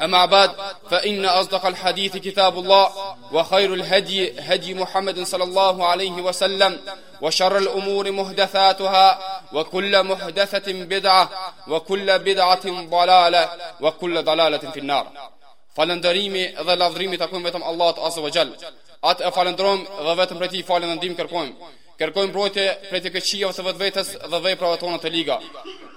أما بعد فإن أصدق الحديث كتاب الله وخير الهدي هدي محمد صلى الله عليه وسلم وشر الأمور مهدثاتها وكل مهدثة بدعة وكل بدعة ضلالة وكل ضلالة في النار فلندريمي ظل أظريمي تكون بيتم الله عز وجل أت فلندروم ظل بيتم رتي فلندريم كركوم Kërkojmë mbrojtje prej të këqijave të vetvetes dhe veprave tona të liga.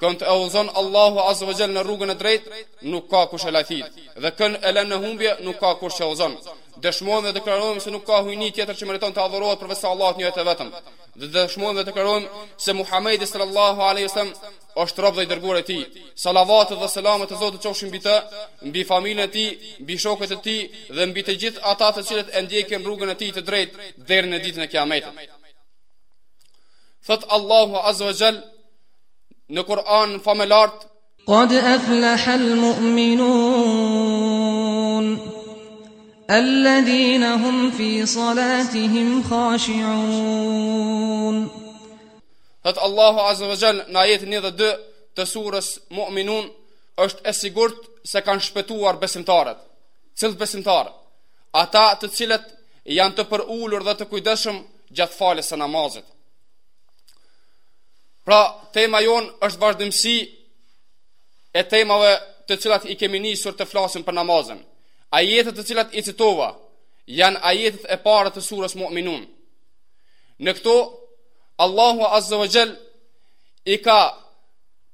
Kënd e udhëzon Allahu Azza wa Jalla në rrugën e drejtë, nuk ka kush e lajthit. Dhe kënd e lën në humbje, nuk ka kush që e udhëzon. Dëshmojmë dhe deklarojmë se nuk ka hyjni tjetër që meriton të adhurohet përveç Allahut një të vetëm. Dhe dëshmojmë dhe deklarojmë se Muhamedi sallallahu alaihi wasallam është rob dhe i dërguar i tij. Salavatet dhe selamet e Zotit qofshin mbi të, mbi familjen e tij, mbi shokët e tij dhe mbi të gjithë ata të cilët e ndjekin rrugën e tij të drejtë deri në ditën e Kiametit. Thotë Allahu Azza wa Jall në Kur'an famëlartë Qad aflaha al-mu'minun alladhina hum fi salatihim khashi'un Thotë Allahu Azze vë Gjell në ajetin një dhe dy të surës mu'minun është e sigurt se kanë shpëtuar besimtarët. Cilët besimtarë? Ata të cilët janë të përulur dhe të kujdesshëm gjatë faljes së namazit. Pra, tema jonë është vazhdimësi e temave të cilat i kemi nisur të flasim për namazin. Ajetet të cilat i citova janë ajetet e parë të surës mu'minun. Në këto, Allahu Azza wa Jall i ka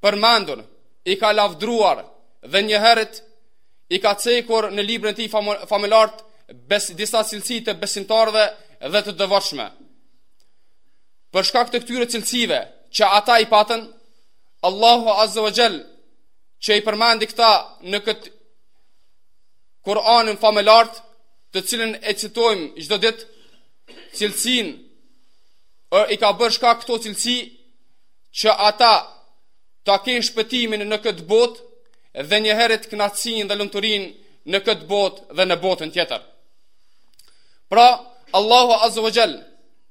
përmendur, i ka lavdruar dhe njëherit i ka cekur në librin e tij famëlartë disa cilësi të besimtarëve dhe të devotshme. Për shkak të këtyre cilësive që ata i patën, Allahu Azza wa Jall që i përmendi këta në këtë Kur'anin famëlartë të cilin e citojmë çdo ditë cilësinë e, i ka bërë shkak këto cilësi që ata ta kenë shpëtimin në këtë botë dhe njëherit knaqësinë dhe lumturinë në këtë botë dhe në botën tjetër pra Allahu Azza wa Jall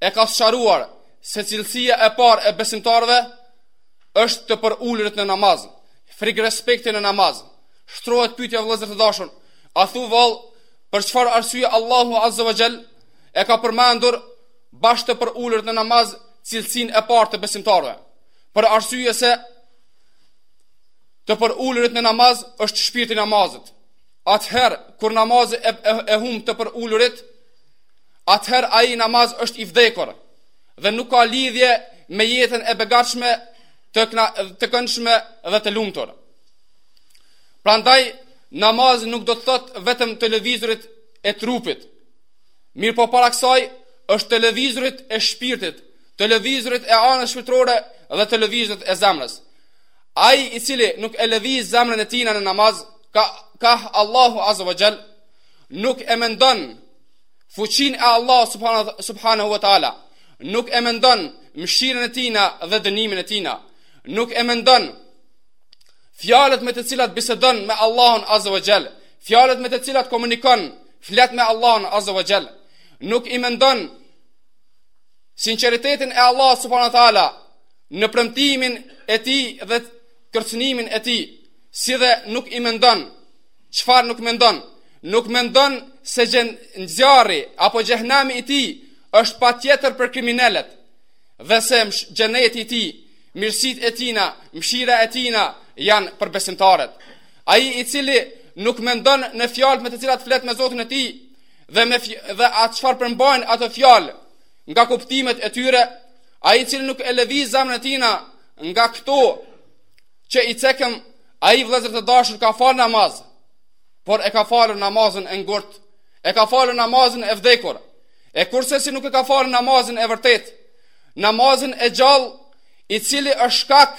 e ka sqaruar se cilësia e parë e besimtarëve është të përulurit në namaz, frikërespekti në namaz. Shtrohet pyetja vëllezër të dashur, a thua vallë për çfarë arsye Allahu Azza wa Jall e ka përmendur bash të përulurit në namaz cilësinë e parë të besimtarëve. Për arsye se të përulurit në namaz është shpirti i namazit. Atëherë, kur namazi e, e, e humb të përulurit, atëherë ai namaz është i vdekur dhe nuk ka lidhje me jetën e begatshme të, kna, të këndshme dhe të lumtur. Prandaj, namazi nuk do të thotë vetëm të lëvizurit e trupit, Mirë po para kësaj është të lëvizurit e shpirtit, të lëvizurit e anës shpirtrore dhe të lëvizurit e zemrës. Ai i cili nuk e lëviz zemrën e tina në namaz, ka, ka Allahu Azza wa Jall, nuk e mendon fuqinë e Allahut subhanahu, subhanahu wa ta'ala, nuk e mendon mshirën e tina dhe dënimin e tina, nuk e mendon fjalët me të cilat bisedon me Allahun Azza wa Jall, fjalët me të cilat komunikon flet me Allahun Azza wa Jall, nuk i mendon sinqeritetin e Allahut subhanahu wa taala në premtimin e tij dhe kërcënimin e tij, si dhe nuk i mendon çfarë nuk mendon, nuk mendon se xhen zjarri apo xhehnemi i tij është patjetër për kriminelët dhe se xheneti i tij, mirësitë e tina, mëshira e tina janë për besimtarët. Ai i cili nuk mendon në fjalët me të cilat flet me Zotin e tij dhe me dhe atë çfarë përmbajnë ato fjalë nga kuptimet e tyre, ai i cili nuk e lëviz zemrën e tij nga këto që i cekëm, ai vëllezër të dashur ka fal namaz, por e ka falur namazin e ngurt, e ka falur namazin e vdekur. E kurrsesi nuk e ka falur namazin e vërtetë, namazin e gjallë, i cili është shkak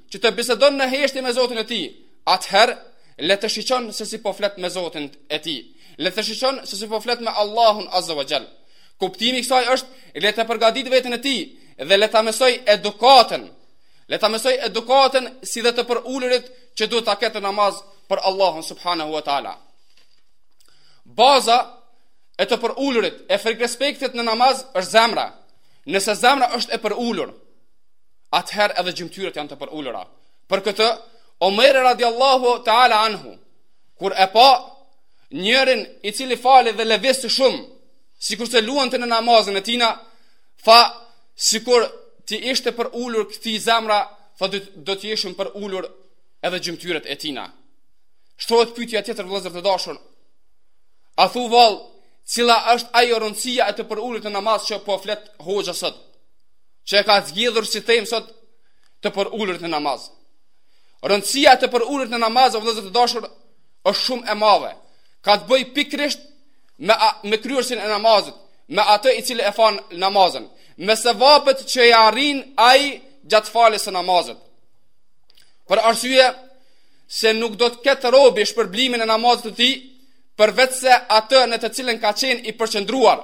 që të bisedon në heshtje me Zotin e tij, atëherë le të shiqon se si po flet me Zotin e tij, le të shiqon se si po flet me Allahun Azza wa Jall. Kuptimi i kësaj është le të përgadit veten e tij dhe le të mësoj edukatën, le ta mësoj edukatën si dhe të përulurit që duhet ta ketë n'namaz për Allahun Subhanahu wa Ta'ala. Baza e të përulurit e frikërespektit në namaz është zemra, nëse zemra është e përulur, atëherë edhe gjymtyrët janë të përulura. Për këtë, Omeri radiallahu ta'ala anhu, kur e pa njërin i cili falej dhe lëvizte shumë, sikurse luante në namazën e tina, tha sikur t'i ishte përulur këtij zemra, tha do të ishin përulur edhe gjymtyrët e tina. Shtrohet pytja tjetër vllezër të dashur, a thu vallë, cila është ajo rëndësia e të përulurit n'namaz që po flet hoxha sot? që e ka zgjedhur si temë sot të përulurit në namaz. Rëndësia e të përulurit në namaz o vllezër të dashur është shumë e madhe. Ka të bëj pikrisht me, me kryerësin e namazit, me atë i cili e fal namazin, me sevapet që i arrin ai gjatë faljes së namazit. Për arsye se nuk do të ketë robi shpërblimin e namazit të tij, përveç se atë në të cilin ka qenë i përqendruar,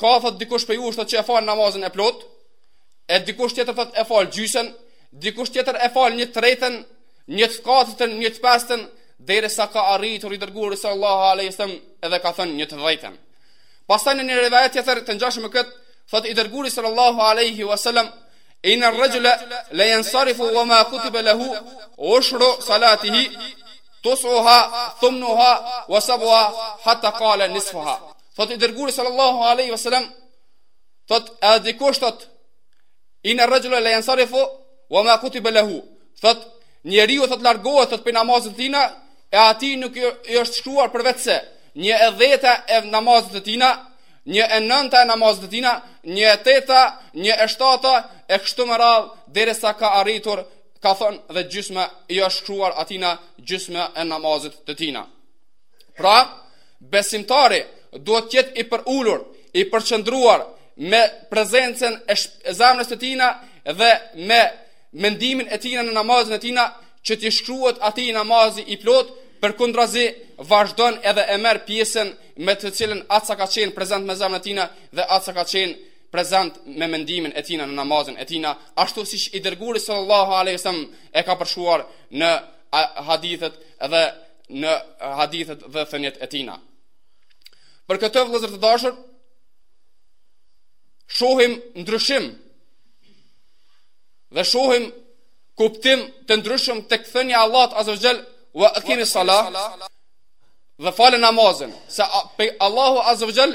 Ka thot dikush prej jush thot që e fal namazin e plot, e dikush tjetër thot e fal gjysën, dikush tjetër e fal një tretën, një të katërtën, një të pestën, derisa ka arritur i dërguri sallallahu alaihi wasallam edhe ka thënë një të dhjetën. Pastaj në një rivajet tjetër të ngjashëm me kët, thot i dërguri sallallahu alaihi wasallam Inne rexhule le jensarifu wa ma kutibe lehu ushru salatihi tusuha, thumnuha, wa subuha, hatta kale nisfuha Thot i dërguri sallallahu aleyhi ve sellem Thot edhe dikush thot Inne rexhule le jensarifu wa ma kutibe lehu Thot njeriu thot largohet thot prej namazit të tina E atij nuk i është shkruar përveç se Një e dheta e namazit të tina Një e nënta e namazit të tina Një e teta, një e shtata E kështu me radhë Derisa ka arritur Ka thon dhe gjysma i është shkruar atina Gjysma e namazit të tina Pra Besimtari duhet të jetë i përulur, i përqendruar me prezencën e zemrës të tina dhe me mendimin e tina në namazin e tina që t'i shkruhet atij namazi i plot, përkundrazi vazhdon edhe e merr pjesën me të cilën aq sa ka qenë prezent me zemrën e tina dhe aq sa ka qenë prezent me mendimin e tina në namazin e tina, ashtu siç i dërguri sallallahu alaihi wasallam e ka përshkruar në hadithet dhe në hadithet dhe thënjet e tina. Për këtë vëllezër të dashur, shohim ndryshim dhe shohim kuptim të ndryshëm tek thënja e Allahut azze ve xhel ve ekimi salah dhe fale namazin se Allahu azze ve xhel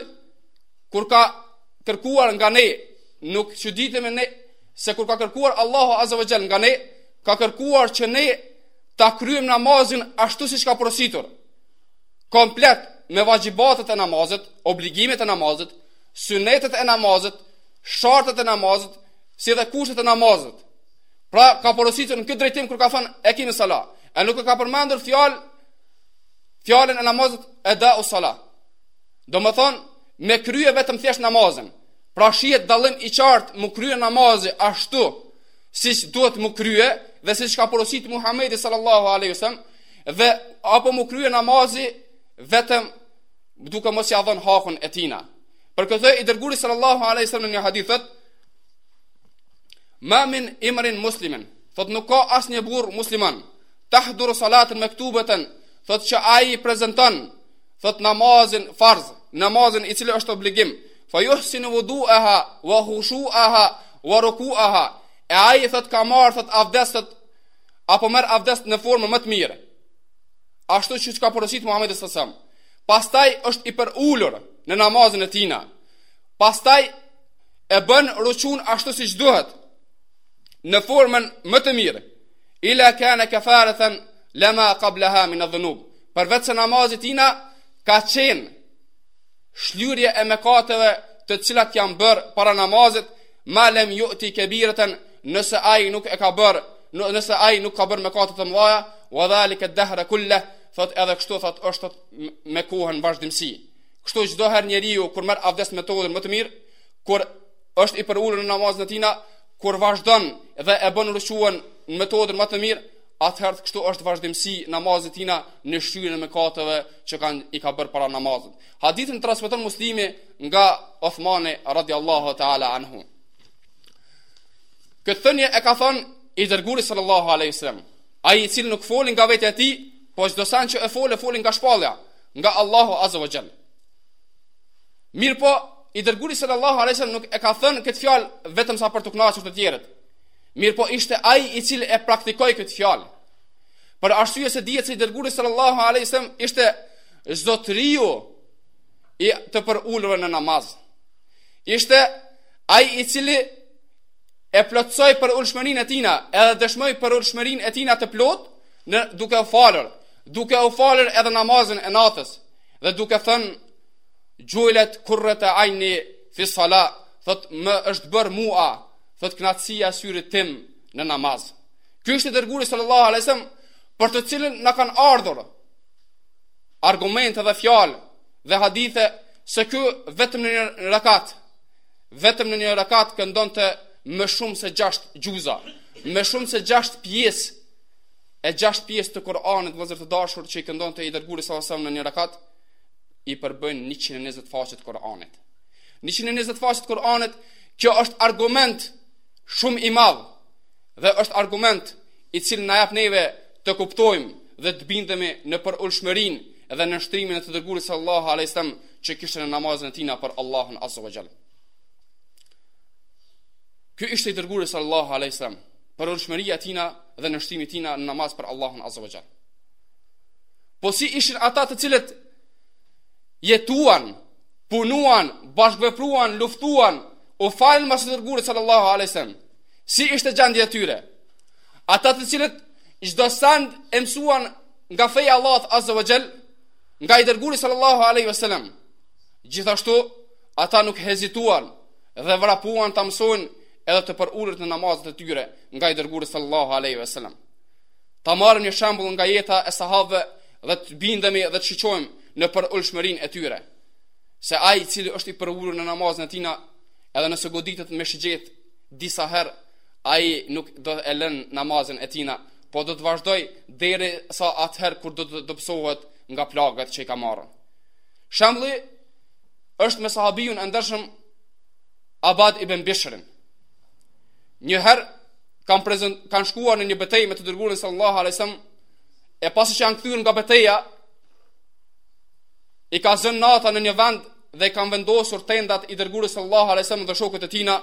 kur ka kërkuar nga ne nuk që ditëm e ne se kur ka kërkuar Allahu azze ve xhel nga ne ka kërkuar që ne ta kryem namazin ashtu siç ka porositur, komplet me vaxhibatet e namazit, obligimet e namazit, synetet e namazit, shartet e namazit, si dhe kushtet e namazit. Pra, ka porositur në këtë drejtim kur ka thënë ekimi sala, e nuk e ka përmendur fjal, fjalën e namazit edau sala. Domethonë, me krye vetëm thjesht namazin, pra shihet dallim i qartë mu krye namazi ashtu, siç duhet mu krye dhe siç ka porosit Muhamedi sallallahu alaihi wasallam dhe apo mu krye namazi vetëm duke mos ia dhënë hakun e tina. Për këtë i dërguri sallallahu alaihi wasallam në një hadith thotë: "Ma min imrin muslimin", thotë nuk ka asnjë burr musliman, "tahduru salatan maktubatan", thotë që ai i prezenton thotë namazin farz, namazin i cili është obligim, "fa yuhsinu wudu'aha wa khushu'aha" wa ruku'aha e ai thot ka marr thot avdeset apo merr avdest në formë më të mirë ashtu siç ka porosit Muhamedi sallallahu alaihi wasallam pastaj është i përulur në namazin e tina pastaj e bën ruqun ashtu siç duhet në formën më të mirë ila kanat kafaratan lima qablaha min adh-dhunub përveç se namazi tina ka qenë shlyrje e mëkateve të cilat janë bërë para namazit, ma lem juti kebireten nëse ai nuk e ka bërë, nëse ai nuk ka bërë mëkate të mëdhaja, wa dhalika dahra kulleh, thot edhe kështu thot është me kohën vazhdimësi. Kështu çdo herë njeriu kur merr avdes metodën më të mirë, kur është i përulur në namazin e tina, kur vazhdon dhe e bën ruquan në metodën më të mirë, atëherë kështu është vazhdimësi namazi i tina në shlyrjen e mëkateve që kanë i ka bërë para namazit. Hadithin transmeton Muslimi nga Othmani radiallahu ta'ala anhu. Këtë thënie e ka thënë i dërguri sallallahu aleyhi sallam. Ai i cili nuk foli nga vetja e tij, po çdo sen që e foli, e foli nga shpallja, nga Allahu azze ve xhel. Mirëpo, i dërguri sallallahu aleyhi sallam nuk e ka thënë këtë fjalë vetëm sa për të knaqur të tjerët. Mirëpo ishte ai i cili e praktikoi këtë fjalë. Për arsye se dihet se i dërguri sallallahu alaihi wasallam ishte zotëriu i të përulurve në namaz. Ishte ai i cili e plotësoi përulshmërinë e tina, edhe dëshmoi përulshmërinë e tina të plotë duke u falur, duke u falur edhe namazin e natës dhe duke thënë xhuilet kurretu ajni fi sala, thot më është bërë mua thot kënaqësia e syrit tim në namaz. Ky është i dërguri sallallahu alajhi wasallam për të cilin na kanë ardhur argumente dhe fjalë dhe hadithe se ky vetëm në një rakat, vetëm në një rakat këndonte më shumë se 6 xhuza, më shumë se 6 pjesë e 6 pjesë të Kur'anit vllezër të dashur që i këndonte i dërguri sallallahu alajhi wasallam në një rakat i përbëjnë 120 faqe të Kur'anit. 120 faqe të Kur'anit Kjo është argument shumë i madh dhe është argument i cili na jap neve të kuptojmë dhe të bindemi në përulshmërinë dhe nënshtrimin e të dërgurit sallallahu alaihi wasallam që kishte në namazin e tina për Allahun azza wa jall. Ky ishte i dërguri sallallahu alaihi wasallam përulshmëria e tina dhe nënshtrimi i tina në namaz për Allahun azza wa jall. Po si ishin ata të cilat jetuan, punuan, bashkëvepruan, luftuan, u falën mas të dërgurit sallallahu alaihi wasallam. Si ishte gjendja e tyre? Ata të cilët çdo send e mësuan nga feja Allahut azza wa jall, nga i dërguri sallallahu alaihi wasallam. Gjithashtu ata nuk hezituan dhe vrapuan ta mësojnë edhe të përulurit në namazet e tyre nga i dërguri sallallahu alaihi wasallam. Ta marrim një shembull nga jeta e sahabëve dhe të bindemi dhe të shiqojmë në përulshmërinë e tyre, se ai i cili është i përulur në namazin e tina, edhe nëse goditet me shigjetë disa herë, ai nuk do e lën namazin e tina, po do të vazhdojë derisa atëherë kur do të dobsohet nga plagët që i ka marrë. Shembulli është me sahabijun e ndershëm Abad ibn Bishrin. Njëherë kanë kanë shkuar në një betejë me të dërguarin sallallahu alajhi wasallam e pasi që janë kthyer nga beteja, i ka zënë nata në një vend dhe i kanë vendosur tendat i dërguri sallallahu alaihi wasallam dhe shokët e tina,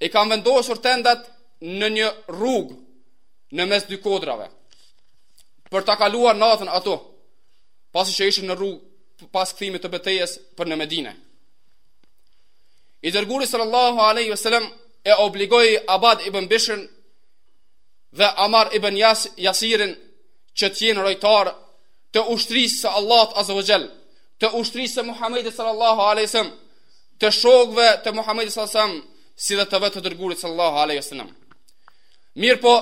i kanë vendosur tendat në një rrugë në mes dy kodrave, për ta kaluar natën aty, pasi që ishin në rrugë pas kthimit të betejes për në Medine. I dërguri sallallahu alaihi wasallam e obligoi Abad ibn Bishrin dhe Amar ibn Jas, Jasirin që të jenë rojtarë të ushtrisë së Allahut Azza wa Jall, të ushtrisë së Muhamedit sallallahu alaihi wasallam, të shokëve të Muhamedit sallallahu alaihi wasallam, si dhe të vetë të dërguarit sallallahu alaihi wasallam. Mirëpo,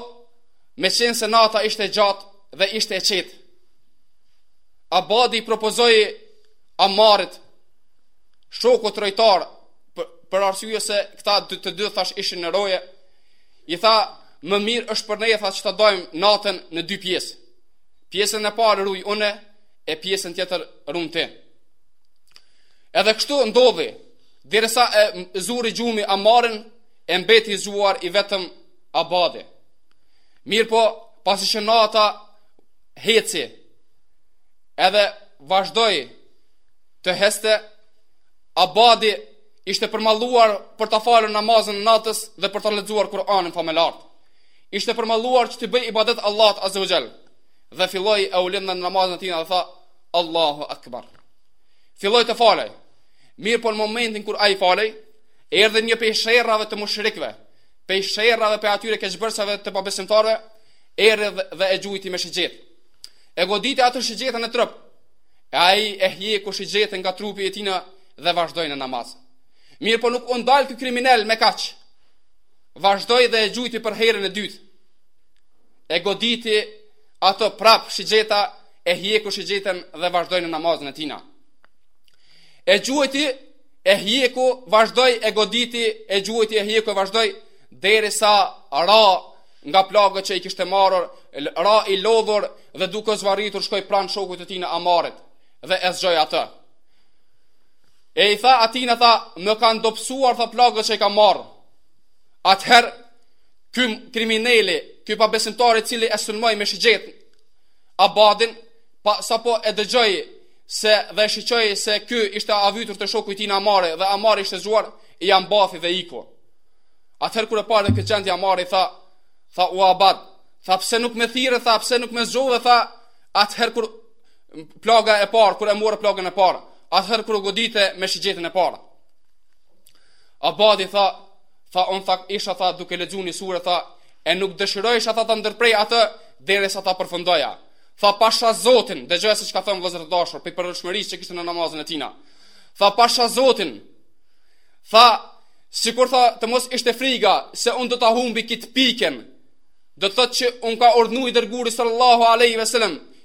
meqenëse nata ishte e gjatë dhe ishte e qetë. Abadi i propozoi Amarit shokut rojtar për, për arsye se këta të dy thashë ishin në roje I tha, më mirë është për ne, tha që ta dajmë natën në dy pjesë. Pjesën e parë ruj une, e pjesën tjetër run tin. Edhe kështu ndodhi, derisa e zuri gjumi Amarin, e mbeti zgjuar i vetëm Abadi. Mirëpo, pasi që nata heci, edhe vazhdoi të hecte, Abadi ishte përmalluar për të falur namazin e natës dhe për të lexuar Kur'anin famëlartë. Ishte përmalluar që t'i bëjë ibadet Allahut Azza wa Jall. Dhe filloi e u lidh në namazin e tij dhe tha Allahu Akbar. Filloi të falej. Mirëpo në momentin kur ai falej, erdhi një pej sherrave të mushrikëve, pej sherrave pej atyre keqbërsave të pabesimtarëve, erdhi dhe e gjujti me shigjetë. E goditi atë shigjeta në trup. Ai e hjeku shigjetën nga trupi i tina dhe vazhdoi në namaz. Mirëpo nuk u ndal ky kriminal me kaq. Vazhdoi dhe e gjujti për herën e dytë. E goditi atë prap shigjeta e hjeku shigjetën dhe vazhdoi në namazin e tina. E gjujti e hjeku vazhdoi e goditi e gjujti e hjeku e vazhdoi derisa ra nga plagët që i kishte marrur, ra i lodhur dhe duke zvarritur shkoi pranë shokut të tij Amarit dhe e zgjoi atë. E i tha atina tha, më kanë dobsuar tha plagët që i kam marrë. Atëherë, ky krimineli, ky pabesimtari i cili e sulmoi me shigjet, Abadin, pa, sapo e dëgjoi se dhe shiqoi se ky ishte avitur te shoku i tina Amari dhe Amari ishte zgjuar, ia mbathi dhe iku. Atëherë kur e pa edhe këtë gjendje Amari, tha, tha o Abad, tha pse nuk më thirre, tha pse nuk më zgjove, tha atëherë kur plaga e parë, kur e more plagën e parë, atëherë kur u godite me shigjetën e parë. Abadi tha, tha unë tha, isha tha duke lexuar një sure tha, e nuk dëshirojsha tha ta ndërprej atë derisa ta përfundoja. Tha pasha Zotin, dëgjoje se çka thotë vëllezër të dashur, prej përshpirtshmërisë që kishte në namazin e tina. Tha pasha Zotin. Tha sikur tha të mos ishte friga se un do ta humbi kit pikën. Do të thotë që më ka urdhnu i dërguari sallallahu alaihi wasallam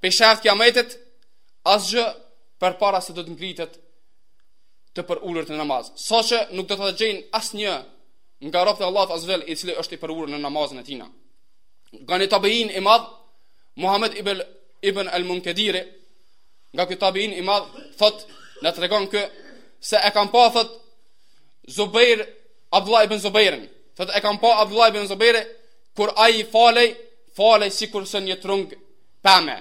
Pe shenjave kijametit, asgjë përpara se do të ngritet të përulurit në namaz. Saqë nuk do ta gjejnë asnjë nga robtë e Allahut azze ve xhel i cili është i përulur në namazin e tina. Nga një tabiin i madh, Muhammed ibn, ibn El Munkediri, nga ky tabiin i madh, thot na tregon ky, se e kam pa, thot, Zubejr, Abdullah ibn Zubejrin, thot e kam pa Abdullah ibn Zubejrin, kur ai falej, falej sikurse një trung, Peme.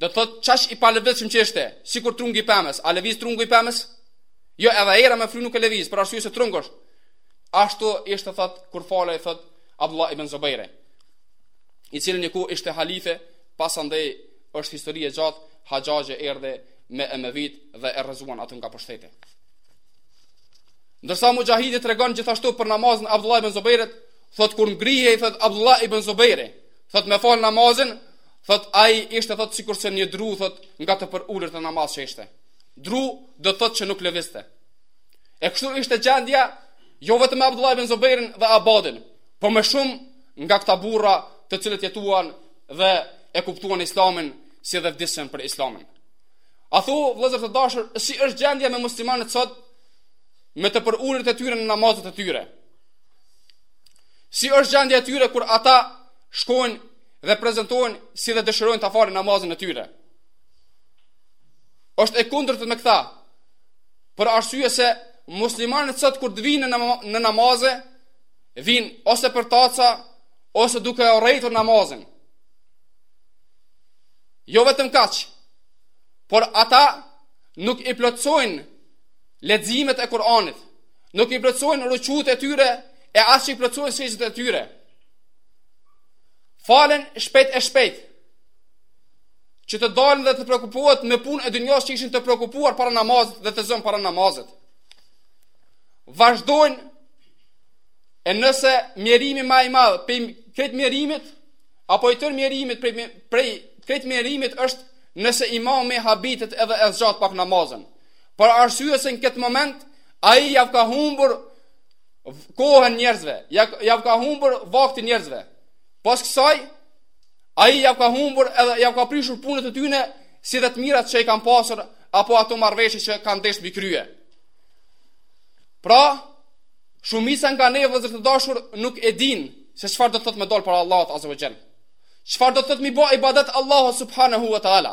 Do të thotë qaq i palëvizshëm që ishte, sikur trungu i pemës. A lëviz trungu i pemës? Jo, edhe era me fry nuk e lëviz, për arsye se trungu është. Ashtu ishte thot kur falej thot Abdullah ibn Zubairi, i cili një kohë ishte halife, pasandej është histori e gjatë, Haxhaxhi erdhi me Emevit dhe e rrezuan atë nga pushteti. Ndërsa Mujahidi tregon gjithashtu për namazin e Abdullah ibn Zubairit, thot kur ngrihej thot Abdullah ibn Zubairi, thot me e fal namazin thot ai ishte thot sikurse një dru thot nga të përulurit në namaz që kishte dru do thot që nuk lëviste e kështu ishte gjendja jo vetëm me Abdullah ibn Zubairin dhe Abadin po me shumë nga këta burra të cilët jetuan dhe e kuptuan islamin si dhe vdiqën për islamin athu vëllezër të dashur si është gjendja me muslimanët sot me të përulurit e tyre në namazet e tyre Si është gjendja e tyre kur ata shkojnë dhe prezantohen si dhe dëshirojnë ta falin namazin e tyre? Është e kundërt me këta. Për arsye se muslimanët sot kur të vinë në, në namaze, vinë ose përtaca, ose duke urrejtur namazin. Jo vetëm kaq, por ata nuk i plotësojnë leximet e Kur'anit, Nuk i plotsojnë rukutë e tyre e as që i plotsojnë sexhdet e tyre. Falen shpejt e shpejt, që të dalin dhe të preokupohen me punët e dynjas që ishin të preokupuar para namazit dhe të zënë para namazit. Vazhdojnë e nëse mjerimi ma i madh prej krejt mjerimit, apo i tërë mjerimit prej, prej krejt mjerimit është nëse imami habitet edhe e zgjat pak namazin. Për arsye se në këtë moment ai jau ka humbur kohën njerëzve, jau ka humbur vaktin njerëzve. Pas kësaj, ai jau ka humbur edhe jau ka prishur punët e tyne si dhe të mirat që i kanë pasur apo ato marrëveshje që kanë dasht me i krye. Pra, shumica nga ne vëllezër të dashur nuk e din se çfarë do të thotë me dal para Allahut azze ve xhel. Çfarë do të thotë me i bo ibadet Allah subhanahu wa ta'ala.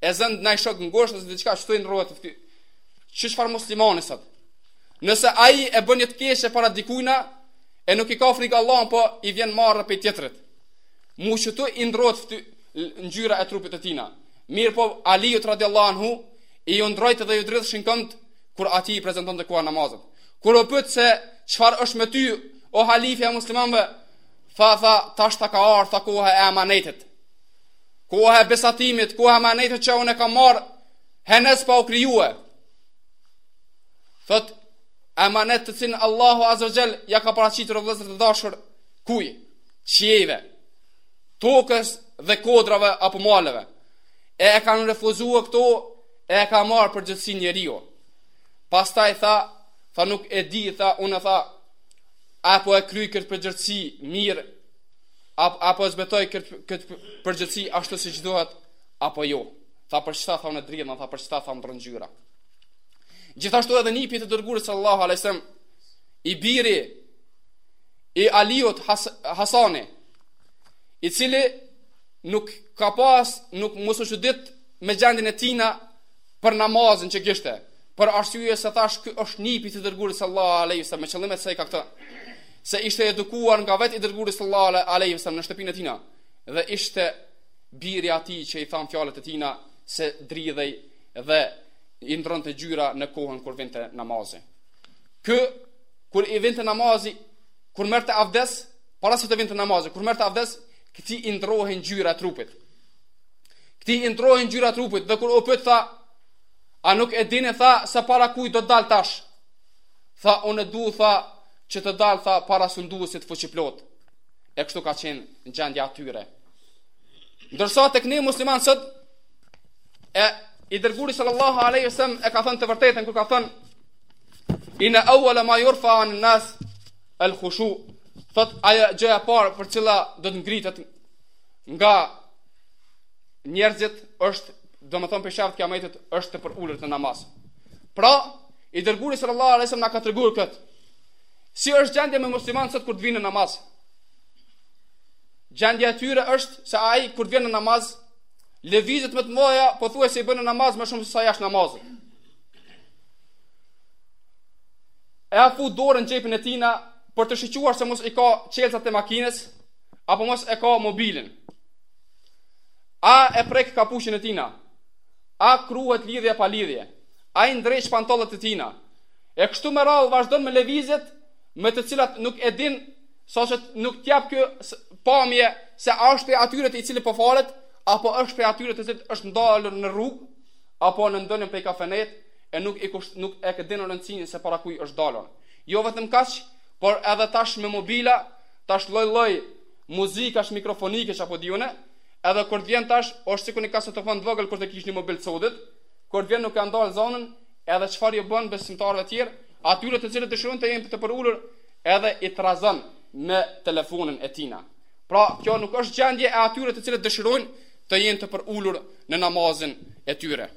E zënë një shok ngushtë në diçka që t'i ndërrohet fytyra. Çfarë muslimani sot? Nëse ai e bën një të keqe para dikujna, e nuk i ka frikë Allahut, po i vjen marrë prej tjetrit. Mu që t'i ndërrohet ngjyra e trupit të tina. Mirëpo, Aliut radiallahu anhu, iu ndrrojke dhe iu dridhshin këmbët, kur atij i prezentonte koha e namazit. Kur u pyet se çfarë është me ty, o halifja muslimanëve, tha, tha, tash tha ka ardhë, tha koha e amanetit. Koha e besatimit, koha e amanetit që unë e kam marrë, hala pa u krijue. Thotë, emanet të cilin Allahu azze ve xhel, ja ka paraqitur o vëllezër të dashur, kujt, qiejve, tokës dhe kodrave apo maleve, e e kanë refuzua këto, e e ka marrë përgjegjësi njeriu. Pastaj tha, tha nuk e di, tha, unë tha, a po e kryej këtë përgjegjësi mirë, apo a po e zbatoj këtë këtë përgjegjësi ashtu siç duhet apo jo. Tha për qëta tha unë dridhem, tha për qëta tha ndrron ngjyra. Gjithashtu edhe nipi i të dërguarit sallallahu alajhi wasallam i biri i Aliut Has Hasani, i cili nuk ka pas, nuk mos u çudit me gjendjen e tina për namazin që kishte, për arsye se thash ky është nipi i të dërguarit sallallahu alajhi wasallam, me qëllim e se i ka këto. se ishte edukuar nga vetë i dërguri sallallahu alejhi ve selem në shtëpinë e tina dhe ishte biri i atij që i thamë fjalët e tina se dridhej dhe i ndronte ngjyra në kohën kur vinte namazi. Kë, kur i vinte namazi, kur merrte avdes, para se të vinte namazi, kur merrte avdes, këtij i ndrohej ngjyra e trupit. Këtij i ndrohej ngjyra e trupit dhe kur u pyet tha, a nuk e dini tha se para kujt do dal tash. Tha, unë du tha, që të dalë tha para sunduesit fuqiplot. E kështu ka qenë gjendja atyre. Ndërsa te ne muslimanët sot e i dërguri sallallahu alaihi wasallam e ka thënë të vërtetën kur ka thënë in awwal ma yurfa an nas al khushu thot ajo gjëja e parë e cila do të ngritet nga njerëzit është domethënë për shenjat e kiametit është të përulurit në namaz pra I dërguari sallallahu alaihi wasallam na ka treguar këtë. Si është gjendja me muslimanët sot kur të vijnë në namaz? Gjendja e tyre është se ai kur vjen në namaz, lëvizjet më të mëdha pothuajse i bën në namaz më shumë se sa jashtë namazit. E a e fut dorën në xhepin e tina për të shiquar se mos i ka çelësat e makinës apo mos e ka mobilin. A e prek kapuçin e tina? A kruhet lidhje pa lidhje? Ai ndreq pantollat e tina. E kështu me radhë vazhdon me lëvizjet me të cilat nuk e din saqë nuk të jep kjo pamje se a është prej atyre i cili po falet apo është prej atyre të cilët është ndalur në rrugë apo në ndonjë prej kafeneve e nuk i kusht, nuk e din rëndësinë se para kujt është dalur. Jo vetëm kaq, por edhe tash me mobila, tash lloj-lloj muzikash mikrofonike ç'po di unë, edhe kur të vjen tash është sikur një kasetofon të vogël kur të kish një mobil të çudit, Kur të vjen nuk ka ndal zonin, edhe çfarë u bën besimtarëve të tjerë, atyre të cilët dëshirojnë të jenë të përulur, edhe i trazon me telefonin e tina. Pra, kjo nuk është gjendje e atyre të cilët dëshirojnë të jenë të përulur në namazin e tyre.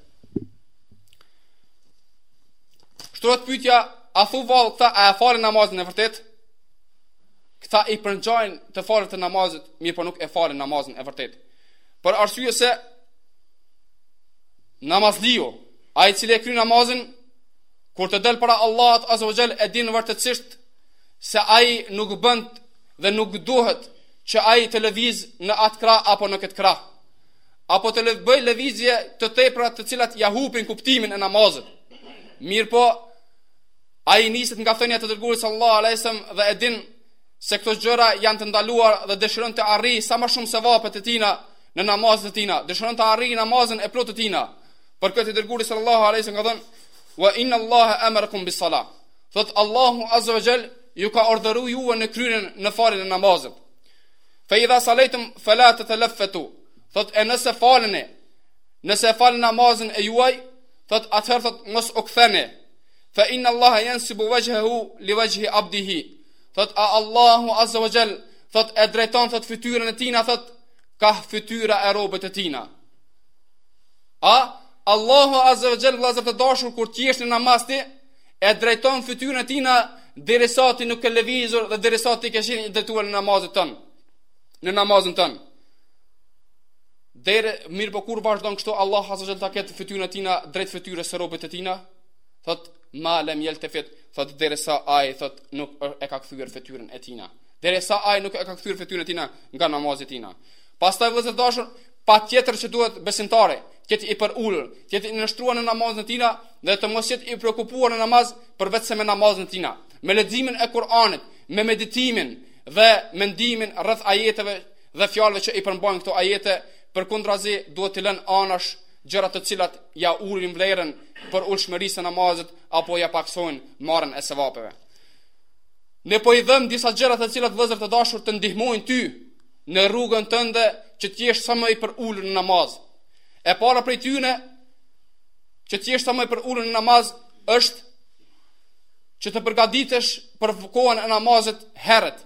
Shtrohet pyetja, a thu vallë këta a e falin namazin e vërtet? Këta i përngjajnë të falurit të namazit, mirëpo nuk e falin namazin e vërtet. Për arsye se Namazliu, ai i cili e kry namazin, kur të del para Allahut Azza wa Jall e din vërtetësisht se ai nuk bën dhe nuk duhet që ai të lëviz në atë krah apo në këtë krah apo të bëjë lëvizje të tepra të cilat ja hupin kuptimin e namazit. Mirëpo, ai niset nga thënia e të dërgurit sallallahu alejhi selem dhe e din se këto gjëra janë të ndaluar dhe dëshiron të arrijë sa ma shumë sevapet e tina në namazet e tina, dëshiron të arrijë namazin e plotë të tina. Për këtë i dërguari sallallahu alaihi wasallam ka thënë: "Wa inna Allaha amarakum bis sala." Thot Allahu azza wa jall ju ka urdhëruar ju në kryerjen në faljen e namazit. Fa idha salaitum fala taltafitu. Thot e nëse faleni, nëse falni namazin e juaj, thot atëherë thot mos u ktheni. Fa inna Allaha yansibu wajhahu li wajhi abdihi. Thot a Allahu azza wa jall thot e drejton thot fytyrën e tina thot kah fytyra e robit e tina. A, Allahu Azze ve Xhel, vllezër të dashur, kur t'jesh në namaz ti, e drejton fytyrën e tina, derisa ti nuk ke lëvizur, dhe derisa ti je i drejtuar në namazin tënd, në namazin tënd. Dhe mirëpo kur vazhdon kështu, Allahu Azze ve Xhel, ta ketë fytyrën e tina, drejt fytyrës së robit të tina, thot, ma lem jeltefit, thot, derisa ai, thot, nuk e ka kthyer fytyrën e tina. derisa ai nuk e ka kthyer fytyrën e tina nga namazi i tina. Pastaj vëllezër të dashur, patjetër që duhet besimtari, të jetë i përulur, të jetë i nënshtruar në namazin e tina dhe të mos jetë i preokupuar në namaz përveçse me namazin e tina, me leximin e Kur'anit, me meditimin dhe mendimin rreth ajeteve dhe fjalëve që i përmbajnë këto ajete, përkundrazi duhet t'i lënë anash gjërat të cilat ia ulin vlerën përulshmërisë së namazit apo ia pakësojnë marrjen e sevapeve. Ne po i themi disa gjëra të cilat vllezër të dashur të ndihmojnë ty në rrugën tënde që të jesh sa më i përulur në namaz. E para prej tyre që të jesh sa më i përulur në namaz është që të përgatitesh për kohën e namazit herët.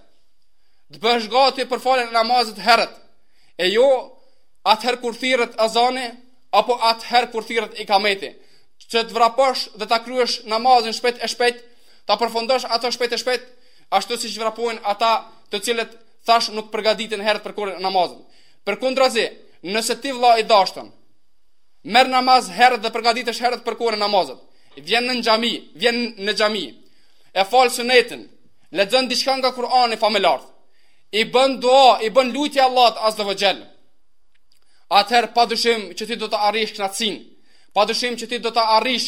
Të bëhesh gati për faljen e namazit herët. E jo atëherë kur thirret azani apo atëherë kur thirret ikameti. Që të vraposh dhe ta kryesh namazin shpejt e shpejt Ta përfundosh ato shpejt e shpejt, ashtu siç vrapojnë ata të cilët thash nuk përgatiten herët për kryerjen e namazit. Përkundrazi, nëse ti vëlla i dashur merr namaz herët dhe përgatitesh herët për kryerjen e namazit, vjen në xhami, vjen në xhami, e fal sunetin, lexon diçka nga Kur'ani famëlartë. I bën dua, i bën lutje Allahut azza wa jall. Atëherë padyshim që ti do ta arrish kënaqësinë, padyshim që ti do të arrish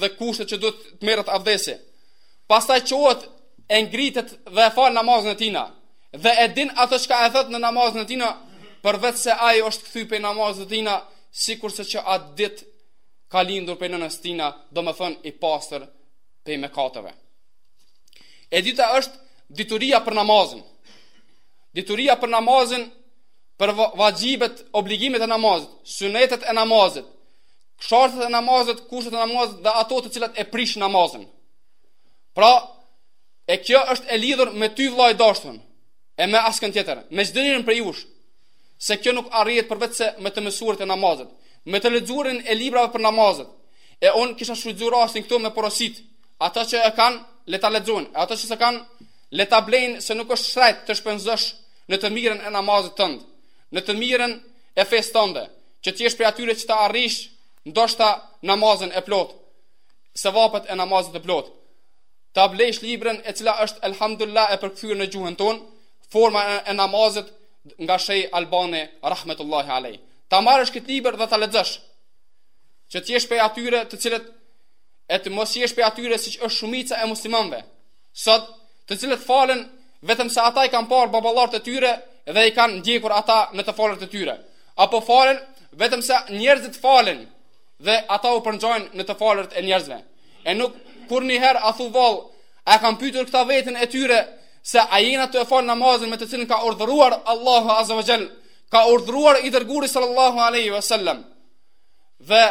dhe kushtet që duhet të merret avdesi. Pastaj çohet e ngritet dhe e fal namazin e tina dhe e din atë çka e thot në namazin e tina përveçse ai është kthy prej namazit të tina sikurse që atë dit ka lindur prej nënës tina domethënë i pastër prej mëkateve e dyta është dituria për namazin dituria për namazin për vaxhibet obligimet e namazit sunetet e namazit Shartet e namazit, kushtet e namazit dhe ato të cilat e prish namazin. Pra, e kjo është e lidhur me ty vlla i dashur, e me askënd tjetër, me çdo njërin prej jush, se kjo nuk arrihet përveç se me të mësuarit e namazit, me të lexuarin e librave për namazin. E un kisha shfrytzuar rastin këtu me porosit, ata që e kanë le ta lexojnë, ata që s'e kanë le ta blejnë se nuk është shtrejt të shpenzosh në të mirën e namazit tënd, në të mirën e fesë tënde. që të jesh prej atyre që të arrish ndoshta namazin e plot, sevapet e namazit të plot. Ta blesh librin e cila është elhamdulillah e përkthyer në gjuhën ton, forma e namazit nga shejh Albani, rahmetullahi alejh. Ta marrësh këtë librë dhe ta lexësh, që të jesh prej atyre të cilët, e të mos jesh prej atyre siç është shumica e muslimanve, sot të cilët falen vetëm se ata i kanë parë baballarët e tyre dhe i kanë ndjekur ata në të falurit e tyre. Apo falen vetëm se njerëzit falen dhe ata u përngjajnë në të falurit e njerëzve. E nuk kurr një herë a thu vall, a kan pytur këta vetën e tyre se a jena tu e falë namazin me të cilin ka urdhëruar Allahu Azza wa Jall, ka urdhëruar i dërguari sallallahu aleyhi wa sallam. Dhe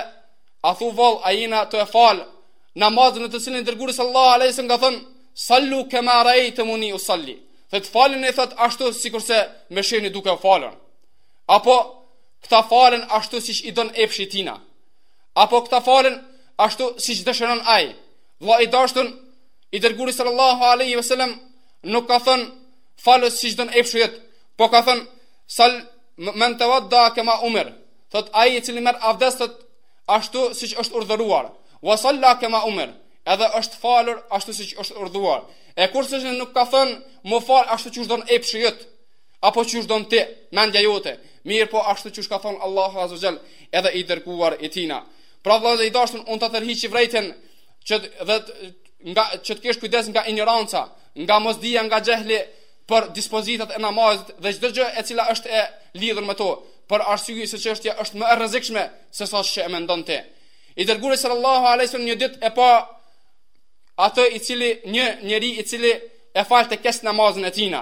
a thu vall, a jena tu e falë namazin në të cilin i dërguari sallallahu aleyhi wa sallam ka thënë, sallu kema raejtumuni usalli. Dhe të faleni thotë ashtu sikurse më shihni duke u falur. Apo këta falen ashtu siç i don epshi i tina. Apo këta falen ashtu siç dëshiron ai. Vlla i dashur i dërguari sallallahu alaihi wasallam nuk ka thënë falu siç don epshi jot, po ka thënë sal men tawadda kama umir. Thot ai i cili merr avdes thot ashtu siç është urdhëruar. Wa salla kama umir. Edhe është falur ashtu siç është urdhëruar. E kurse nuk ka thënë mu fal ashtu siç don epshi jot. apo qysh don ti, mendja jote, mirëpo ashtu qysh ka thonë Allahu Azze ve Xhel edhe i dërguar i tina. Pra vlla i dashtun, unë ta tërhiq vrejtjen që, dhe, nga, që të kesh kujdes nga ignoranca, nga mosdija, nga xhehli për dispozitat e namazit dhe çdo gjë e cila është e lidhur me to, për arsye se çështja është më e rrezikshme se sa që e mendon ti. I dërguari sallallahu alaihi wasallam një ditë e pa atë i cili një njeri i cili e falte keq namazin e tina.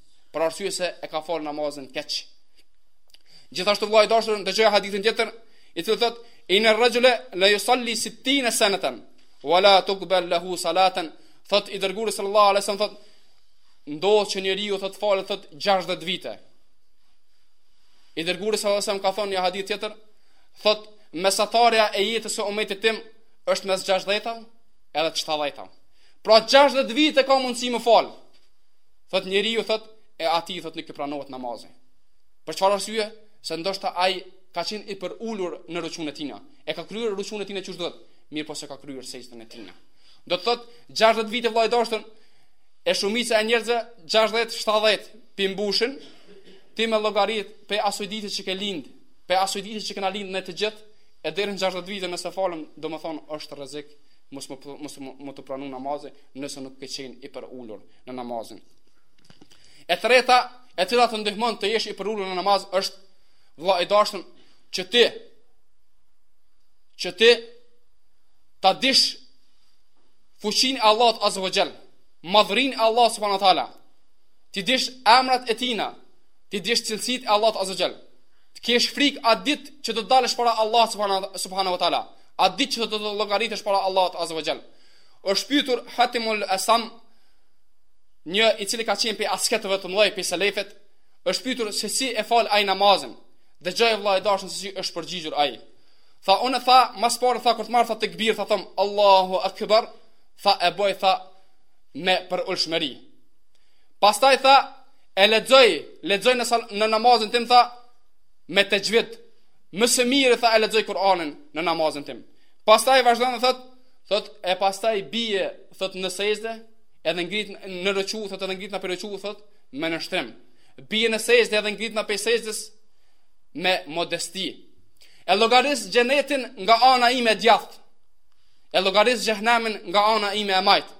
për arsye se e ka fal namazin keq. Gjithashtu vëlla i dashur ndëgjoje hadithin tjetër, i cili thotë inna ar-rajula la yusalli 60 sanatan wa la tuqbal lahu salatan. Thot i dërguari sallallahu alaihi wasallam thot ndodh që njeriu thot falet thot 60 vite. I dërguari sallallahu alaihi wasallam ka thonë një hadith tjetër, thot mesatarja e jetës së umetit tim është mes 60-ta edhe 70-ta. Pra 60 vite ka mundësi me fal. Thot njeriu thot e atij thot nuk i pranohet namazi. Për çfarë arsye? Se ndoshta ai ka qenë i përulur në ruqun e tina. E ka kryer ruqun e tina që duhet, mirëpo s'e ka kryer sexhden e tina. Do të thot 60 vite vlla i dashur e shumica e njerëzve 60 70 p'i mbushin ti me llogarit pej asaj dite që ke lind pej asaj dite që kena lind ne të gjithë e deri në 60 vite nëse falem domethonë është rrezik mos më mos me t'u pranu namazin nëse nuk ke qenë i përulur në namazin. E treta, e cila të ndihmon të jesh i përulur në namaz është vëlla i dashur që ti që ti ta dish fuqinë e Allahut azza wa jall, madhërinë e Allahut subhanahu wa taala. T'i dish emrat e tina, t'i dish cilësitë e Allahut azza wa jall. Të kesh frikë atë ditë që do të dalësh para Allahut subhanahu wa taala, atë ditë që do të llogaritesh para Allahut azza wa jall. është pyetur Hatimul Asam, një i cili ka qenë pej asketëve të mëdhej pej selefëve, është pyetur se si e fal ai namazin. Dhe dëgjo vëlla i dashur se si është përgjigjur ai. Tha unë tha, ma s'pari tha kur të marr tha tekbir, tha thom Allahu Akbar, tha e boj tha me përulshmëri. Pastaj tha e lexoj, lexoj në në namazin tim tha me texhvid. Më së miri tha e lexoj Kur'anin në namazin tim. Pastaj vazhdon dhe thotë thot e pastaj bie thot në sexhde edhe ngritna ruqu thot edhe ngritna pej ruqu thot me nënshtrim bie në sexhde edhe ngritna pej sexhdes me modesti e llogaris xhenetin nga ana ime e djathtë e llogaris xhehnemin nga ana ime e majtë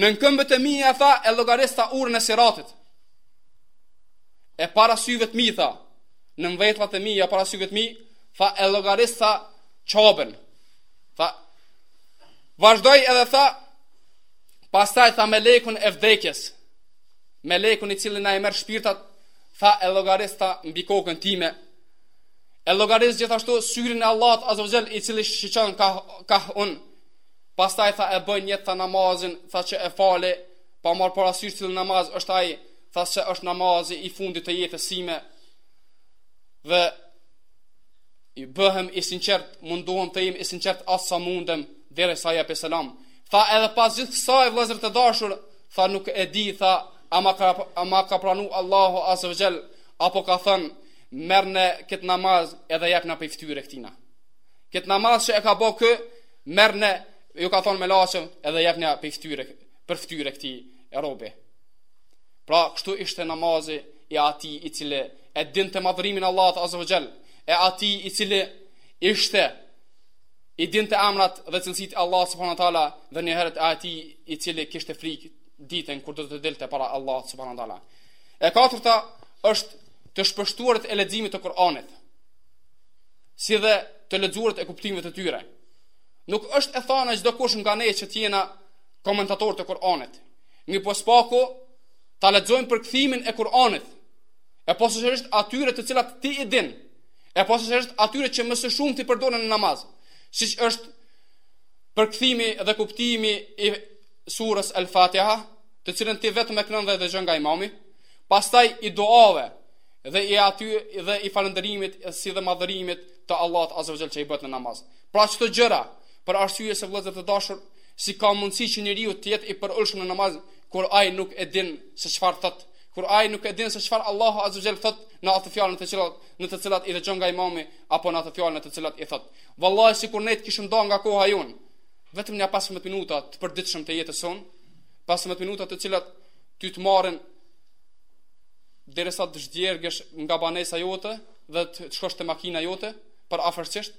nën këmbët e mia tha e llogaris tha urën e siratit e para syve t'mi tha nën vetllat e mia para syve t'mi tha e llogaris tha Qaben Tha, vazhdoi edhe tha, pastaj tha melekun e vdekjes, melekun i cili na i merr shpirtat, tha e llogaris tha mbi kokën time, e llogaris gjithashtu syrin e Allahut azza wa jall i cili shiqon ka, kah unë, pastaj tha e bëj nijet tha namazin, tha që e fali, pa marrë parasysh cilin namaz është ai, tha se është namazi i fundit të jetës sime, dhe i bëhem i sinqert, mundohem të jem i sinqert aq sa mundem derisa jap selam. Tha edhe pas gjithë kësaj vëllezër të dashur, tha nuk e di, tha a ma ka a ma ka pranu Allahu azza wa jall apo ka thën merrne kët namaz edhe japnja pej fytyre këtina. Kët namaz që e ka bë ky merrne ju ka thon melaqeve edhe japnja pej fytyre për fytyre këtij robi. Pra kështu ishte namazi e atij i cili e dinte madhërimin e Allahut Azza wa Jall, e atij i cili ishte i dinte emrat dhe cilësitë e Allahut subhanahu wa taala dhe njëherit e atij i cili kishte frikë ditën kur do të dilte para Allahut subhanahu wa taala. E katërta është të shpeshtuarit e leximit të Kur'anit, si dhe të lexuarit e kuptimit të tyre. Nuk është e thënë çdokush nga ne që të jemi komentator të Kur'anit. Mirëpo së paku ta lexojmë përkthimin e Kur'anit. E posaçërisht atyre të cilat ti i din. E posaçërisht atyre që më së shumti përdoren në namaz, siç është përkthimi dhe kuptimi i surës Al-Fatiha, të cilën ti vetë e këndon dhe dëgjon nga imami, pastaj i duave dhe i aty dhe i falënderimit si dhe madhërimit të Allahut Azza wa Jall që i bëhet në namaz. Pra këto gjëra për arsye se vëllezër të dashur, si ka mundësi që njeriu të jetë i përulshëm në namaz, kur ai nuk e din se çfarë thot, kur ai nuk e din se çfarë Allahu Azza wa Jall thot në ato fjalë në të cilat në të cilat i dëgjon nga imami apo në ato fjalë të cilat i thot. Vallahi sikur ne të kishim dhënë nga koha jonë, vetëm nja 15 minuta të përditshëm të jetës sonë, 15 minuta të cilat ty të marrin derisa të zhdjergësh nga banesa jote dhe të shkosh te makina jote për afërsisht,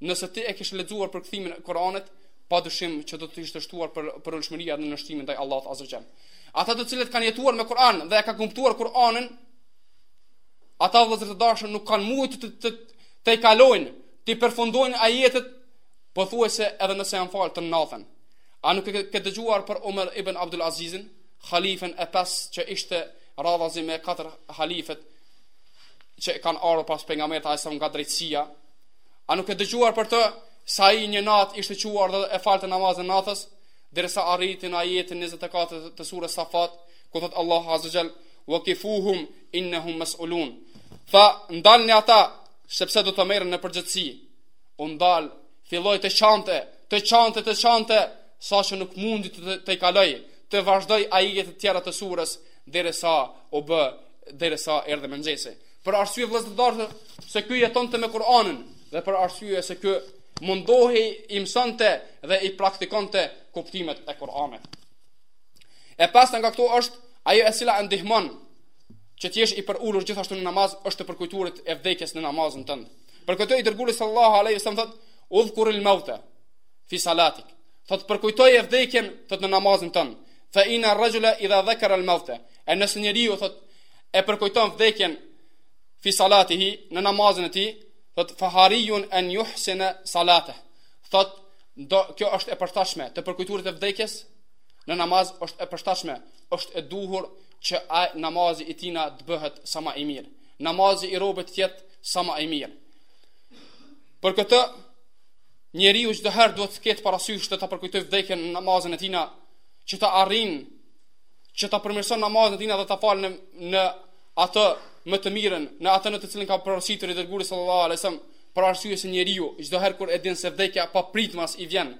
nëse ti e kish lexuar përkthimin e Kuranit, pa dyshim që do të ishte shtuar përulshmëria dhe nënshtrimi ndaj Allahut Azza wa Jall. Ata të cilët kanë jetuar me Kur'an dhe e kanë kuptuar Kur'anin, ata vëllezër të dashur nuk kanë mujt t'i tejkalojnë, t'i përfundojnë ajetet pothuajse edhe nëse janë falë tërë natën. A nuk ke dëgjuar për Umar ibn Abdul Azizin, halifen e pestë që ishte radhazi me katër halifet që kanë ardhur pas pejgamberit sa nga drejtësia, A nuk ke dëgjuar për të se ai një natë ishte çuar dhe e falte namazin e natës, derisa arriti në ajetin 24 të sures Safat, ku thotë Allahu Azza wa Jall, wa kifuhum innehum mes'ulun. Tha, ndalni ata, sepse do të merren në përgjegjësi. U ndal, filloi të qante, të qante, të qante, saqë nuk mundi të, të, t'i kalojë, të vazhdojë ajetet e tjera të surës, derisa u bë, derisa erdhi mëngjesi. Për arsye vëllezër të dashur se ky jetonte me Kur'anin dhe për arsye se ky mundohej i mësonte dhe i praktikonte kuptimet e Kur'anit. E pesta nga këto është ajo e cila e ndihmon që të jesh i përulur gjithashtu në namaz është të përkujtuarit e vdekjes në namazin tënd. Për këtë i dërguari sallallahu alaihi wasallam thotë: "Udhkur al mauta fi salatik." Thot përkujtoje vdekjen thot në namazin tënd. Fa ina rajula idha dhakara al mauta. E nëse njeriu thot e përkujton vdekjen fi salatihi në namazin e tij, thot fahariyun an yuhsina salatahu. Thot do kjo është e përshtatshme të përkujtuarit e vdekjes në namaz është e përshtatshme, është e duhur që ai namazi i tina të bëhet sa më i mirë. Namazi i robit të jetë sa më i mirë. Për këtë njeriu çdo herë duhet të ketë parasysh që ta përkujtojë vdekjen në namazin e tina që të arrijë që ta përmirëson namazin e tina dhe ta falë në, në atë më të mirën, në atë në të cilën ka porositur i dërguari sallallahu alajhi wasallam, për arsye se njeriu çdo herë kur e din se vdekja papritmas i vjen,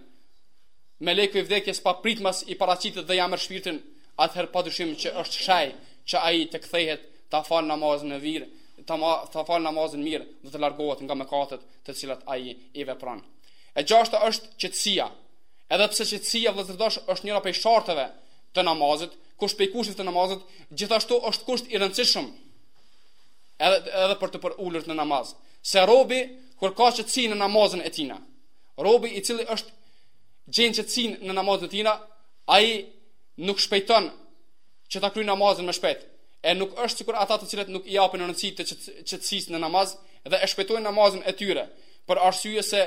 meleku i vdekjes papritmas i paraqitet dhe ja merr shpirtin, atëherë padyshim që është shkak që ai të kthehet ta fal namazin mir, ta ma, ta fal namazin mirë dhe të largohet nga mëkatet të cilat ai i vepron. E gjashta është qetësia. Edhe pse qetësia vëllezër të dashur është njëra prej sharteve të namazit, kusht prej kushteve të namazit, gjithashtu është kusht i rëndësishëm edhe edhe për të përulur në namaz. Se robi kur ka qetësi në namazin e tina, robi i cili e gjen qetësin në namazin e tina, ai nuk shpejton që ta kryej namazin më shpejt. E nuk është sikur ata të cilët nuk i japin rëndësi të qetësisë në namaz dhe e shpejtojnë namazin e tyre për arsye se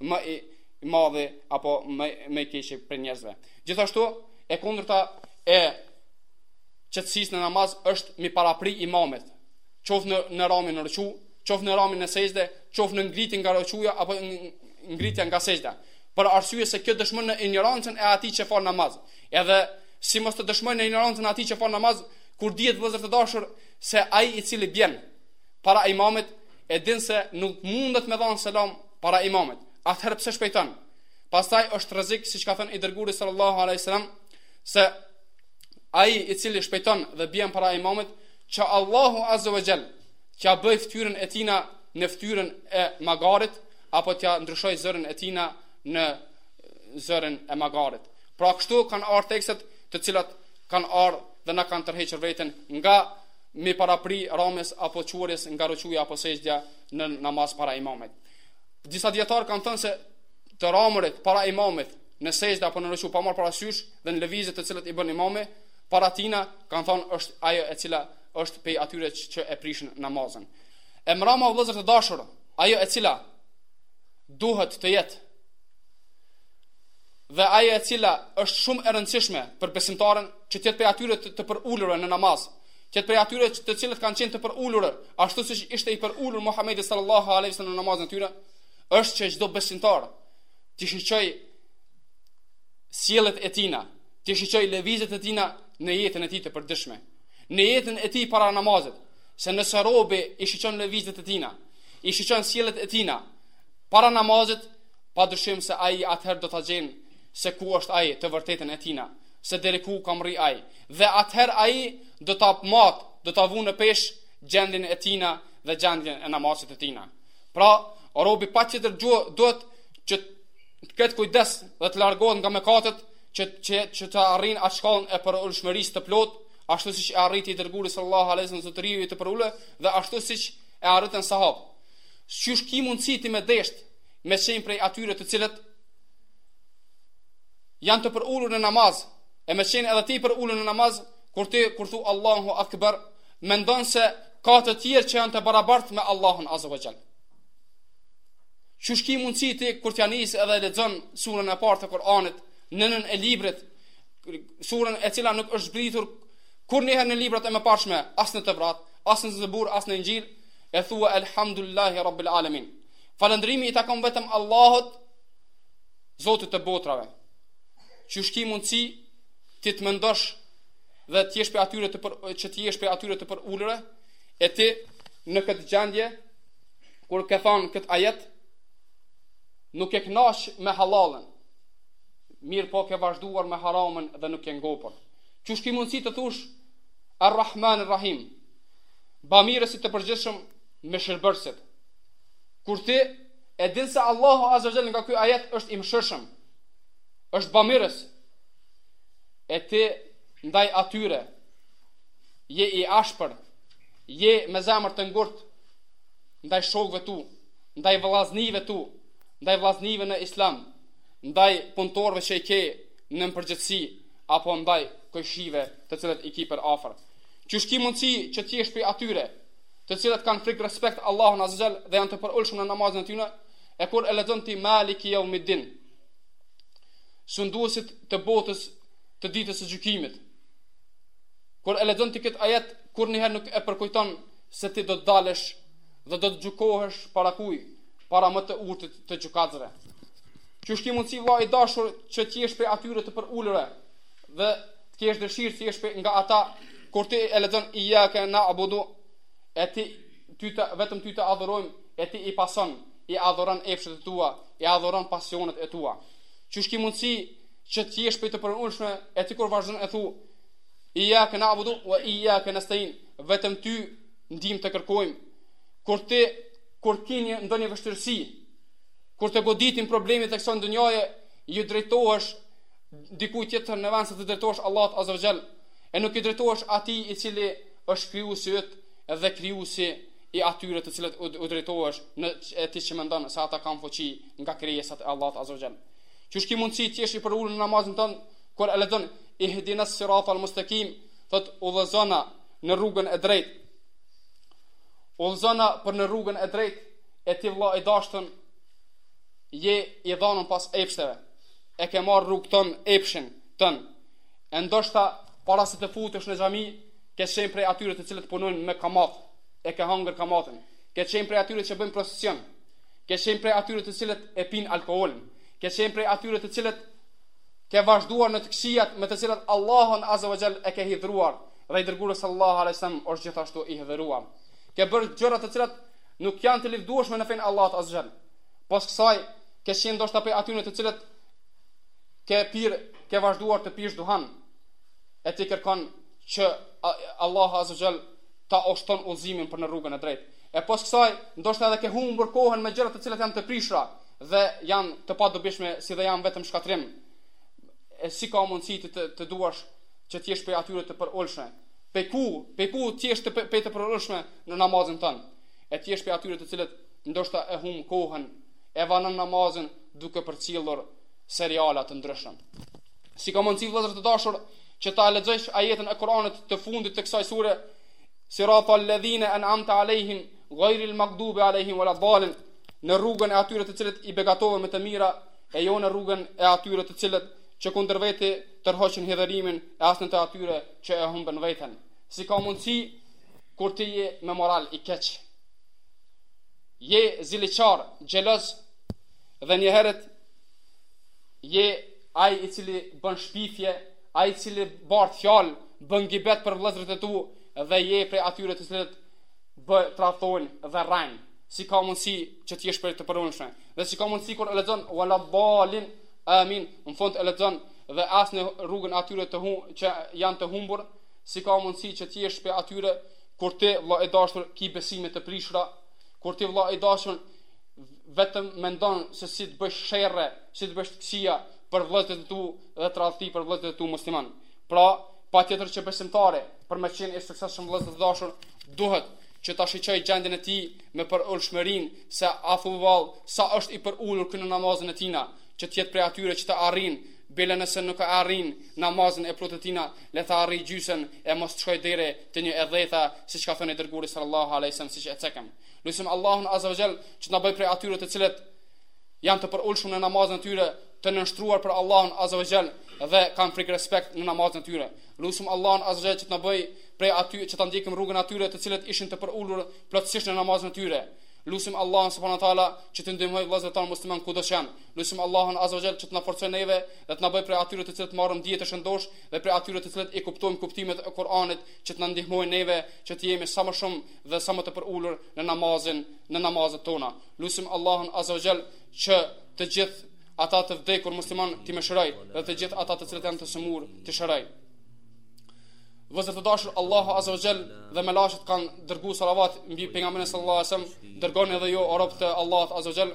më i madhi apo më më i keq prej njerëzve. Gjithashtu, e kundërta e qetësisë në namaz është mi parapri imamit, qoftë në në ramen në ruku, qoftë në ramen në sexhde, qoftë në ngritjen nga rukuja apo ngritja nga sexhde. Për arsye se kjo dëshmon në injorancën e atij që fal namaz. Edhe si mos të dëshmojë në injorancën e atij që fal namaz, kur dihet vëllazër të dashur se ai i cili bjen para imamit e din se nuk mundet me dhënë selam para imamit, atëherë pse shpejton? Pastaj është rrezik siç ka thënë i dërguari sallallahu alaihi wasallam se ai i cili shpejton dhe bjen para imamit, që Allahu azza wa jall t'ia bëj fytyrën e tina në fytyrën e magarit apo t'ia ndryshoj zërin e tina në zërin e magarit. Pra kështu kanë ardhur tekstet të cilat kanë ardhur dhe na kanë tërhequr vërejtjen nga mi parapri rames apo çuarjes nga rukuja apo sexhdja në namaz para imamit. Disa dijetarë kanë thënë se të ramërit para imamit në sexhde apo në ruku pa marrë parasysh dhe në lëvizje të cilat i bën imami, para tina kanë thënë është ajo e cila është pej atyre që e prishin namazin. E mrama vëllezër të dashur, ajo e cila duhet të jetë dhe ajo e cila është shumë e rëndësishme për besimtarin që të jetë pej atyre të përulur në namaz, Që t'jet prej atyre të cilët kanë qenë të përulur, ashtu siç ishte i përulur Muhamedi sallallahu alaihi wasallam në namazin e tyre, është që çdo besimtar të shiqoj sjelljet e tina, të shiqoj lëvizjet e tina në jetën e tij të përditshme, në jetën e tij para namazit, se nëse robi i shiqon lëvizjet e tina, i shiqon sjelljet e tina para namazit, pa dyshim se ai atëherë do ta gjen se ku është ai të vërtetën e tina. se deri ku ka mrri ai, dhe atëherë ai do ta matë, do ta vun në peshë gjendjen e tina dhe gjendjen e namazit të tina. Pra, robi patjetër që duhet që të ketë kujdes dhe të largohet nga mëkatet që që që të arrin atë shkallën e përulshmërisë të plot, ashtu siç e arriti i dërguari sallallahu alaihi wasallam zotëriu i të përulurve dhe ashtu siç e arritën sahabët. Qysh ki mundësi ti me desht me qenë prej atyre të cilët janë të përulur në namaz, e me qenë edhe ti përulur në namaz, kur ti kur thu Allahu Akbar, mendon se ka të tjerë që janë të barabartë me Allahun Azza wa Jall. Qysh ki mundësi ti kur t'ja nis edhe lexon surën e parë të Kur'anit, nënën e librit, surën e cila nuk është zbritur kurrnjëherë në librat e mëparshme, as në Tevrat, as në Zebur, as në Inxhil, e thua Elhamdulilahi Rabbil Alamin. Falëndrimi i takon vetëm Allahut, Zotit të botrave, qysh ki mundësi ti të mendosh dhe të jesh prej atyre të për, që të jesh prej atyre të përulurve, e ti në këtë gjendje, kur ke thanë këtë ajet, nuk ke kënaq me hallallin, mirëpo ke vazhduar me haramin dhe nuk ke ngopur. Qysh ki mundësi të thush, Ar-Rahman Ar-Rahim, bamirësit të përgjithshëm mëshirëbërësit, kur ti e din se Allahu Azza Jall nga ky ajet është i mëshirshëm. Është bamirës. E ti ndaj atyre je i ashpër, je me zemër të ngurtë ndaj shokëve tu, ndaj vëllaznive tu, ndaj vëllaznive në Islam, ndaj punëtorëve që i ke nën përgjegjësi apo ndaj kojshive të cilët i ki për afër. Qysh ki mundësi që t'jesh prej atyre, të cilët kanë frikë respekt Allahun azza jall dhe janë të përulshëm në namazin e tyre, e kur e lexon ti Maliki yawmiddin. Sunduesit të botës të ditës së gjykimit. Kur e lexon ti këtë ajet, kurrnjëherë nuk e përkujton se ti do të dalësh dhe do të gjykohesh para kuj, para më të urtit të gjykatësve. Qysh ki mundësi vlla i dashur që t'jesh prej atyre të përulurve dhe Të kesh dëshirë të jesh nga ata kur ti e lexon iyyaka na'budu e ti ty të vetëm ty të adhurojmë e ti i pason i adhuron epshet e tua i adhuron pasionet e tua qysh ki mundësi që të jesh prej të përulshme e ti kur vazhdon e thu iyyaka na'budu wa iyyaka nasta'in vetëm ty ndihmë të kërkojmë kur ti kur ke një ndonjë vështirësi kur të goditin problemet e kësaj dynjaje ju drejtohesh dikujt tjetër në vend se të drejtohesh Allahut Azza wa Jall, e nuk i drejtohesh atij i cili është krijuesi yt dhe krijuesi i atyre të cilët u drejtohesh e ti që mendon se ata kanë fuqi nga krijesat e Allahut Azza wa Jall. Qysh ki mundësi të jesh i përulur në namazin tënd kur e lexon ihdinas siratal mustaqim, thot udhëzona në rrugën e drejtë. Udhëzona për në rrugën e drejtë e ti vëlla i dashur je i dhanun pas epshteve. e ke marrë rrugë tënde epshin tënd, e ndoshta para se të futesh në xhami, ke qenë prej atyre të cilët punojnë me kamatë, e ke hangër kamatën, ke qenë prej atyre që bëjnë prostitucion, ke qenë prej atyre të cilët e pinë alkoholin, ke qenë prej atyre të cilët ke vazhduar në të këqijat me të cilat Allahun Azza wa Jall e ke hidhëruar dhe i dërguari sallallahu alaihi wasallam është gjithashtu i hidhëruar. Ke bërë gjëra të cilat nuk janë të lëvdueshme në fenë e Allahut Azza wa Jall. Pos kësaj, ke qenë ndoshta prej atyre të cilët ke pirë, ke vazhduar të pish duhan. E ti kërkon që Allahu Azza wa Jall ta lëshon udhëzimin për në rrugën e drejtë. E pos kësaj, ndoshta edhe ke humbur kohën me gjëra të cilat janë të prishura dhe janë të padobishme, si dhe janë vetëm shkatërrim. E si ka mundësi të, të, të duash që të jesh prej atyre të përulshme? Pej ku, pej ku të jesh pej të përulshme në namazin tënd? E të jesh prej atyre të cilët ndoshta e humb kohën, e vanon namazin duke përcjellur seriala të ndryshëm. Si ka mundësi vëllezër të dashur që ta lexojsh ajetin e Kuranit të fundit të kësaj sure, Siratal ladhina an'amta alehim ghayril maghdubi alehim waladdallin, në rrugën e atyre të cilët i begatove me të mira e jo në rrugën e atyre të cilët që kundër vete tërhoqin hidhërimin e as në të atyre që e humbën veten. Si ka mundësi kur ti je me moral i keq? je ziliqar, xheloz dhe njëherët je ai i cili bën shpifje, ai i cili bart fjalë, bën gibet për vëllezërit e tu dhe je prej atyre të cilët bë tradhtojnë dhe rrajnë. Si ka mundësi që të jesh prej të përulshme? Dhe si ka mundësi kur e lexon wala dalin amin, në fund e lexon dhe as në rrugën e atyre të hu, që janë të humbur, si ka mundësi që të jesh për atyre Kur ti, vëlla i dashur, ki besime të prishura, kur ti, vëlla i dashur, vetëm mendon se si të bësh sherre, si të bësh këqija për vëllezërit e tu dhe tradhti për vëllezërit e tu musliman. Pra, patjetër që besimtari, për me qenë i suksesshëm vëllezër të dashur, duhet që ta shiqojë gjendjen e tij me përulshmërinë se a thu vallë sa është i përulur në namazin e tina që të jetë prej atyre që ta arrijnë bile nëse nuk e arrin namazin e plotë tina le ta arrijë gjysën e mos të shkojë deri te një e dhjeta, siç ka thënë i dërguari sallallahu alaihi wasallam, siç e cekëm. Lusim Allahun azza wa jall që të na bëjë prej atyre të cilët janë të përulshëm në namazin e tyre, të nënshtruar për Allahun azza wa jall dhe kanë frikë respekt në namazin e tyre. Lusim Allahun azza wa jall që të na bëjë prej atyre që ta ndjekim rrugën atyre të cilët ishin të përulur plotësisht në namazin e tyre. Lusim Allahun subhanahu wa taala që t'i ndihmojë vëllezërit tanë muslimanë kudo që janë. Lusim Allahun azza wa jall që të na forcojë neve dhe të na bëjë prej atyre të cilët marrëm dije të shëndoshë dhe prej atyre të cilët i kuptojmë kuptimet e Kur'anit që të na ndihmojnë neve që të jemi sa më shumë dhe sa më të përulur në namazin në namazet tona lusim Allahun azza wa jall që të gjithë ata të vdekur muslimanë t'i mëshirojë dhe të gjithë ata të cilët janë të sëmurë t'i shërojë Vëllezër të dashur Allahu Azza wa Jall dhe melaqet kanë dërguar salavat mbi pejgamberin sallallahu alajhi wasallam dërgoni edhe ju, o robë të Allahut Azza wa Jall